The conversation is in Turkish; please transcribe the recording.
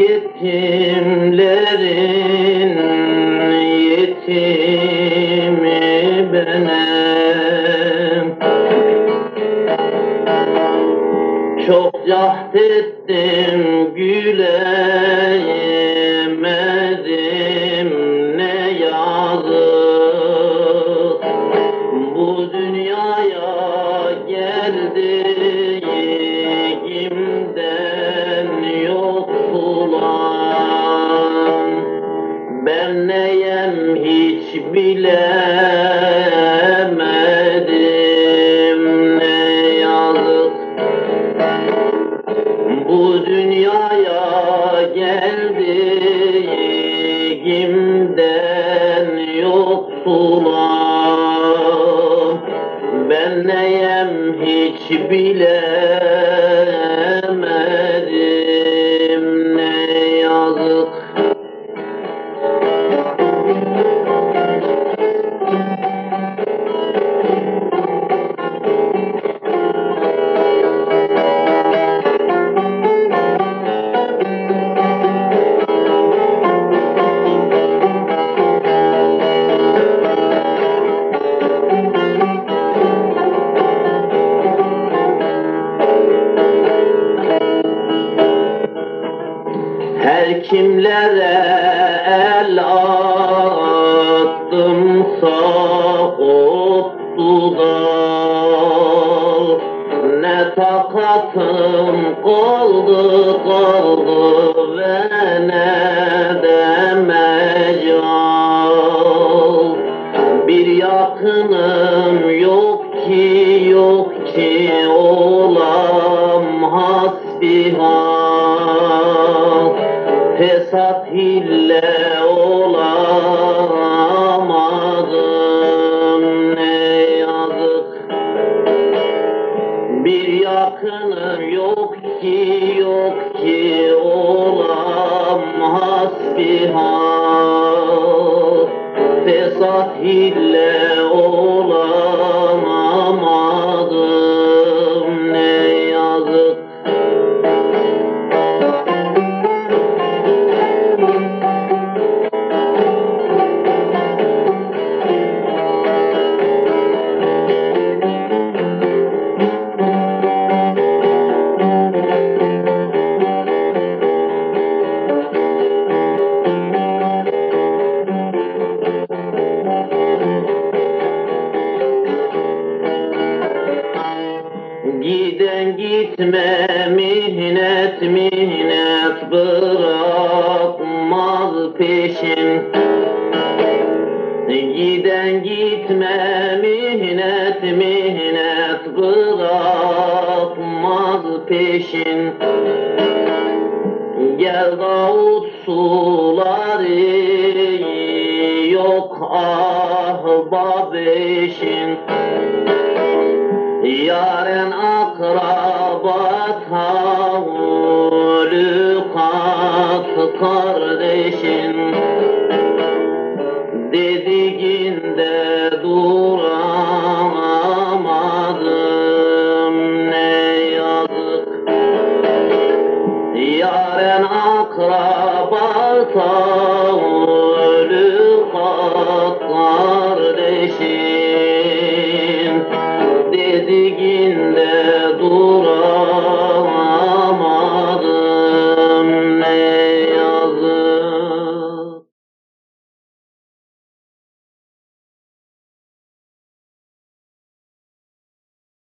yetimlerin yetimi benim. Çok cahdettim hiç bilemedim ne yazık. Bu dünyaya geldiğimden yoksulam. Ben neyem hiç bilemedim ne yazık kimlere el attımsa koptu dal. Ne takatım kaldı kaldı ve ne de Bir yakınım yok Fesat hille olamadım. Ne yazık. Bir yakınım yok ki yok ki olam hasbihal Fesat hille olamadım ne yazık Giden gitme mihnet mihnet bırakmaz peşin. Giden gitme mihnet mihnet bırakmaz peşin. Gel Davut suları yok ahbab eşin Yaren akraba talukat kardeşin Dediğinde duramadım ne yazık. Yaren akraba